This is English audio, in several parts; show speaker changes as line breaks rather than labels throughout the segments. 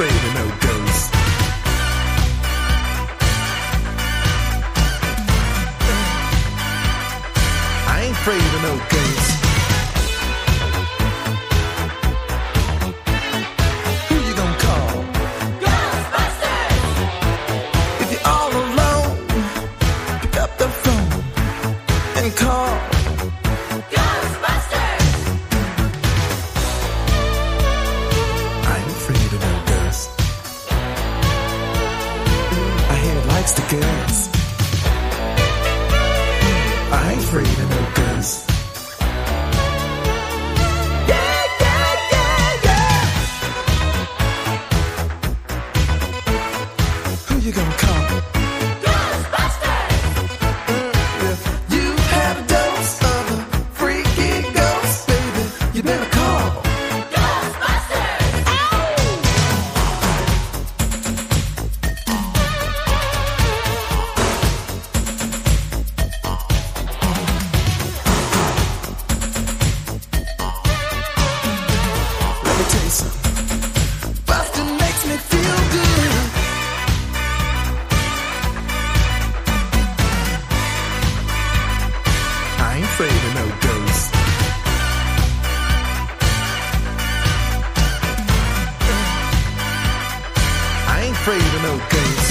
I ain't afraid of no ghosts. I ain't afraid of no ghosts. Who you gonna call? If you're all alone, pick up the phone and call. Girls. I ain't afraid of no ghosts. Afraid of no ghosts. I ain't afraid of no ghosts.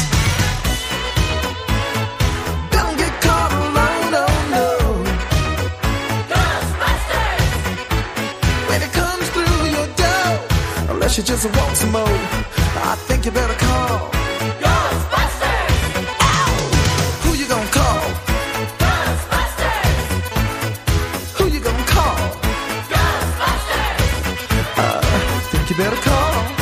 Don't get caught alone, oh no. When it comes through your door, unless you just want some more, better call.